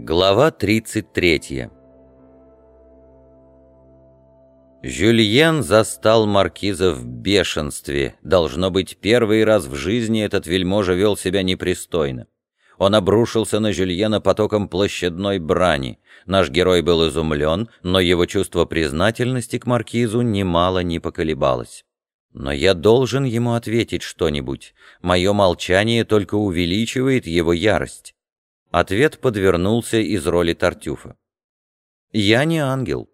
Глава 33 Жюльен застал маркиза в бешенстве. Должно быть, первый раз в жизни этот вельможа вел себя непристойно. Он обрушился на Жюльена потоком площадной брани. Наш герой был изумлен, но его чувство признательности к маркизу немало не поколебалось. Но я должен ему ответить что-нибудь. Мое молчание только увеличивает его ярость. Ответ подвернулся из роли Тартюфа. «Я не ангел.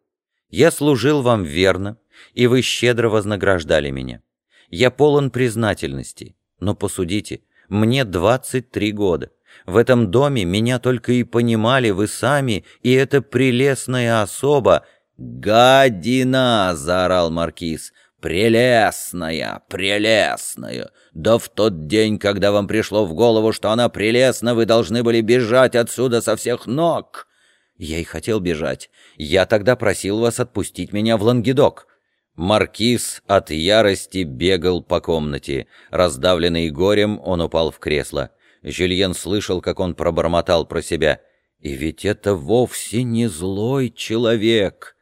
Я служил вам верно, и вы щедро вознаграждали меня. Я полон признательности, но посудите, мне 23 года. В этом доме меня только и понимали вы сами, и эта прелестная особа...» «Гадина!» — заорал маркиз. «Прелестная, прелестная! Да в тот день, когда вам пришло в голову, что она прелестна, вы должны были бежать отсюда со всех ног!» «Я и хотел бежать. Я тогда просил вас отпустить меня в Лангедок». Маркиз от ярости бегал по комнате. Раздавленный горем, он упал в кресло. Жюльен слышал, как он пробормотал про себя. «И ведь это вовсе не злой человек!»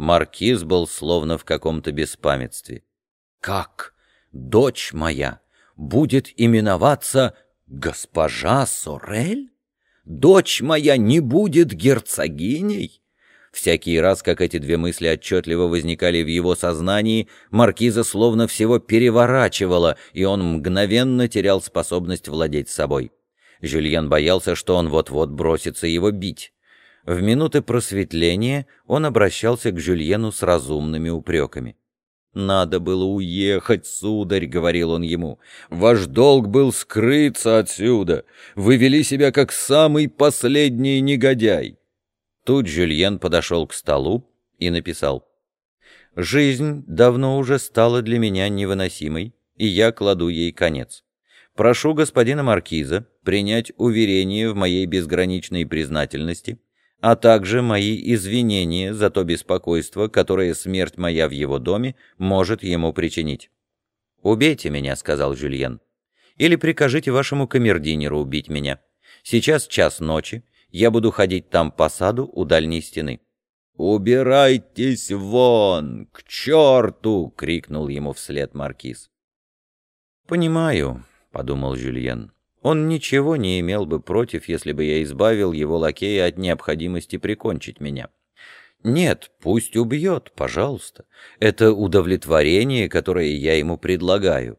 Маркиз был словно в каком-то беспамятстве. «Как? Дочь моя будет именоваться госпожа Сорель? Дочь моя не будет герцогиней?» Всякий раз, как эти две мысли отчетливо возникали в его сознании, маркиза словно всего переворачивала, и он мгновенно терял способность владеть собой. Жюльен боялся, что он вот-вот бросится его бить. В минуты просветления он обращался к Жюльену с разумными упреками. «Надо было уехать, сударь», — говорил он ему. «Ваш долг был скрыться отсюда. Вы вели себя как самый последний негодяй». Тут Жюльен подошел к столу и написал. «Жизнь давно уже стала для меня невыносимой, и я кладу ей конец. Прошу господина Маркиза принять уверение в моей безграничной признательности» а также мои извинения за то беспокойство, которое смерть моя в его доме может ему причинить. «Убейте меня», — сказал Жюльен. «Или прикажите вашему камердинеру убить меня. Сейчас час ночи, я буду ходить там по саду у дальней стены». «Убирайтесь вон, к черту!» — крикнул ему вслед маркиз. «Понимаю», — подумал Жюльен. Он ничего не имел бы против, если бы я избавил его лакея от необходимости прикончить меня. Нет, пусть убьет, пожалуйста. Это удовлетворение, которое я ему предлагаю.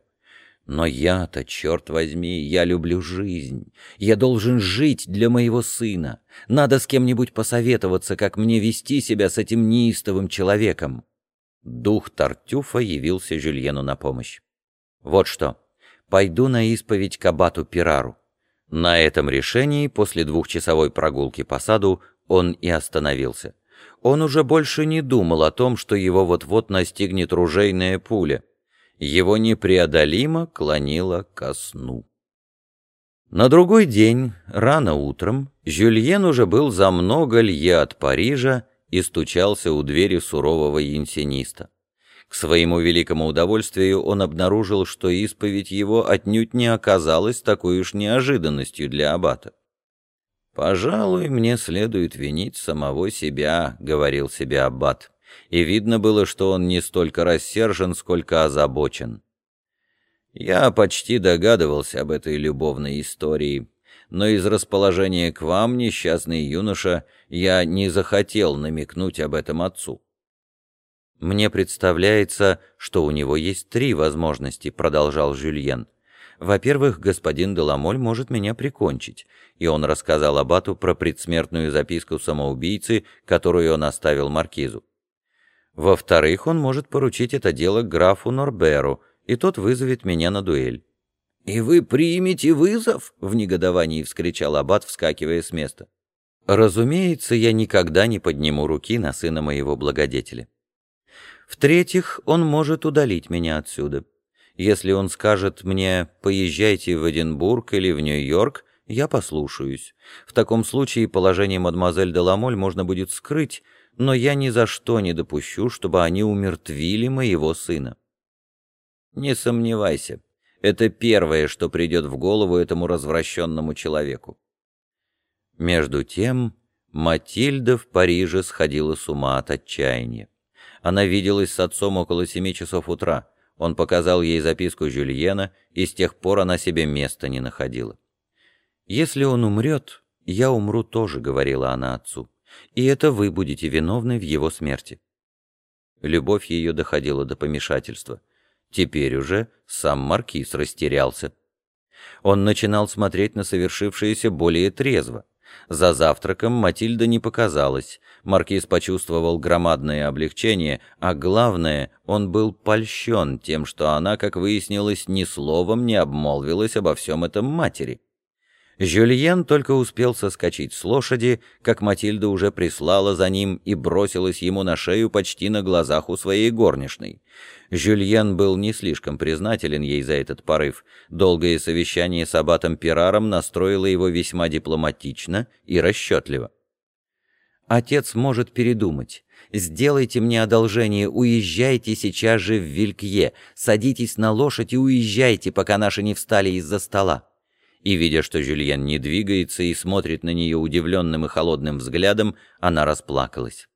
Но я-то, черт возьми, я люблю жизнь. Я должен жить для моего сына. Надо с кем-нибудь посоветоваться, как мне вести себя с этим неистовым человеком. Дух Тартюфа явился Жюльену на помощь. Вот что пойду на исповедь к абату Пирару. На этом решении, после двухчасовой прогулки по саду, он и остановился. Он уже больше не думал о том, что его вот-вот настигнет ружейная пуля. Его непреодолимо клонило ко сну. На другой день, рано утром, Жюльен уже был за много лье от Парижа и стучался у двери сурового янсениста. К своему великому удовольствию он обнаружил, что исповедь его отнюдь не оказалась такой уж неожиданностью для аббата. «Пожалуй, мне следует винить самого себя», — говорил себе аббат, и видно было, что он не столько рассержен, сколько озабочен. «Я почти догадывался об этой любовной истории, но из расположения к вам, несчастный юноша, я не захотел намекнуть об этом отцу». «Мне представляется, что у него есть три возможности», — продолжал Жюльен. «Во-первых, господин Деламоль может меня прикончить», и он рассказал Абату про предсмертную записку самоубийцы, которую он оставил маркизу. «Во-вторых, он может поручить это дело графу Норберу, и тот вызовет меня на дуэль». «И вы примете вызов?» — в негодовании вскричал Аббат, вскакивая с места. «Разумеется, я никогда не подниму руки на сына моего благодетеля. В-третьих, он может удалить меня отсюда. Если он скажет мне «поезжайте в Эдинбург или в Нью-Йорк», я послушаюсь. В таком случае положение мадемуазель Деламоль можно будет скрыть, но я ни за что не допущу, чтобы они умертвили моего сына. Не сомневайся, это первое, что придет в голову этому развращенному человеку. Между тем Матильда в Париже сходила с ума от отчаяния. Она виделась с отцом около семи часов утра. Он показал ей записку Жюльена, и с тех пор она себе места не находила. «Если он умрет, я умру тоже», — говорила она отцу, «и это вы будете виновны в его смерти». Любовь ее доходила до помешательства. Теперь уже сам маркиз растерялся. Он начинал смотреть на совершившееся более трезво. За завтраком Матильда не показалась. Маркиз почувствовал громадное облегчение, а главное, он был польщен тем, что она, как выяснилось, ни словом не обмолвилась обо всем этом матери. Жюльен только успел соскочить с лошади, как Матильда уже прислала за ним и бросилась ему на шею почти на глазах у своей горничной. Жюльен был не слишком признателен ей за этот порыв. Долгое совещание с аббатом Пираром настроило его весьма дипломатично и расчетливо. «Отец может передумать. Сделайте мне одолжение, уезжайте сейчас же в Вилькье, садитесь на лошадь и уезжайте, пока наши не встали из-за стола» и, видя, что Жюльен не двигается и смотрит на нее удивленным и холодным взглядом, она расплакалась.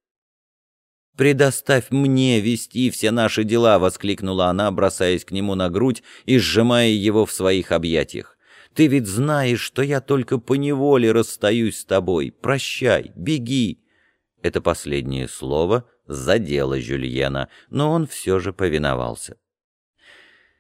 «Предоставь мне вести все наши дела!» — воскликнула она, бросаясь к нему на грудь и сжимая его в своих объятиях. «Ты ведь знаешь, что я только поневоле расстаюсь с тобой. Прощай, беги!» Это последнее слово задело Жюльена, но он все же повиновался.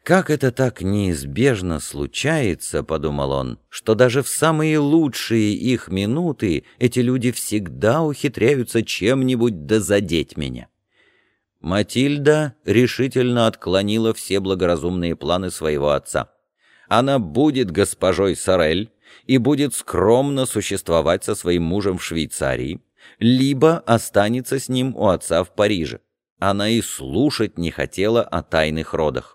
«Как это так неизбежно случается, — подумал он, — что даже в самые лучшие их минуты эти люди всегда ухитряются чем-нибудь дозадеть меня». Матильда решительно отклонила все благоразумные планы своего отца. Она будет госпожой Сорель и будет скромно существовать со своим мужем в Швейцарии, либо останется с ним у отца в Париже. Она и слушать не хотела о тайных родах.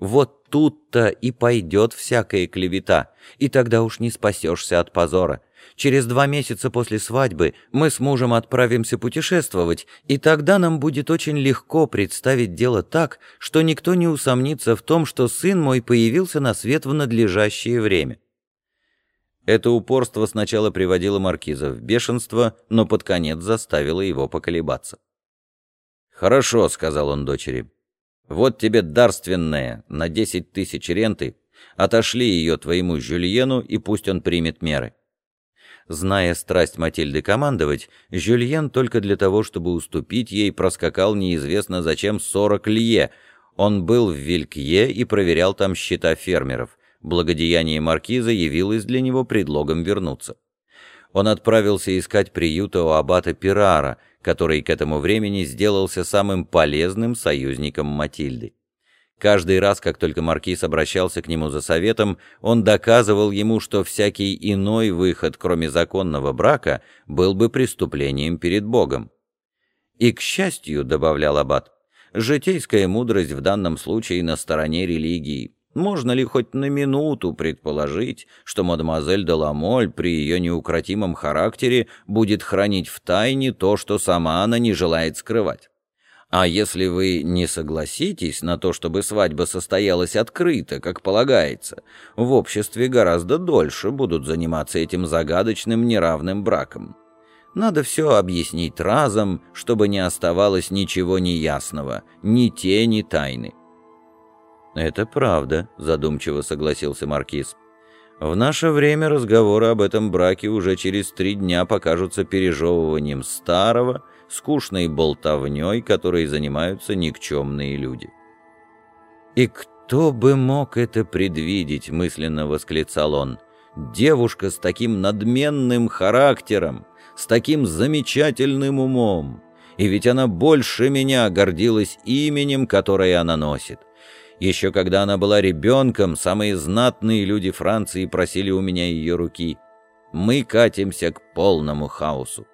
Вот тут-то и пойдет всякая клевета, и тогда уж не спасешься от позора. Через два месяца после свадьбы мы с мужем отправимся путешествовать, и тогда нам будет очень легко представить дело так, что никто не усомнится в том, что сын мой появился на свет в надлежащее время. Это упорство сначала приводило маркиза в бешенство, но под конец заставило его поколебаться. «Хорошо», — сказал он дочери, вот тебе дарственная на десять тысяч ренты, отошли ее твоему Жюльену, и пусть он примет меры». Зная страсть Матильды командовать, Жюльен только для того, чтобы уступить ей, проскакал неизвестно зачем сорок лье. Он был в Вилькье и проверял там счета фермеров. Благодеяние маркиза явилось для него предлогом вернуться. Он отправился искать приюта у аббата Пирара, который к этому времени сделался самым полезным союзником Матильды. Каждый раз, как только маркиз обращался к нему за советом, он доказывал ему, что всякий иной выход, кроме законного брака, был бы преступлением перед Богом. «И, к счастью, — добавлял аббат, — житейская мудрость в данном случае на стороне религии. Можно ли хоть на минуту предположить, что мадемуазель де Ламоль при ее неукротимом характере будет хранить в тайне то, что сама она не желает скрывать? А если вы не согласитесь на то, чтобы свадьба состоялась открыто, как полагается, в обществе гораздо дольше будут заниматься этим загадочным неравным браком. Надо все объяснить разом, чтобы не оставалось ничего неясного, ни тени тайны. «Это правда», — задумчиво согласился Маркиз. «В наше время разговоры об этом браке уже через три дня покажутся пережевыванием старого, скучной болтовней, которой занимаются никчемные люди». «И кто бы мог это предвидеть?» — мысленно восклицал он. «Девушка с таким надменным характером, с таким замечательным умом. И ведь она больше меня гордилась именем, которое она носит. Еще когда она была ребенком, самые знатные люди Франции просили у меня ее руки. Мы катимся к полному хаосу.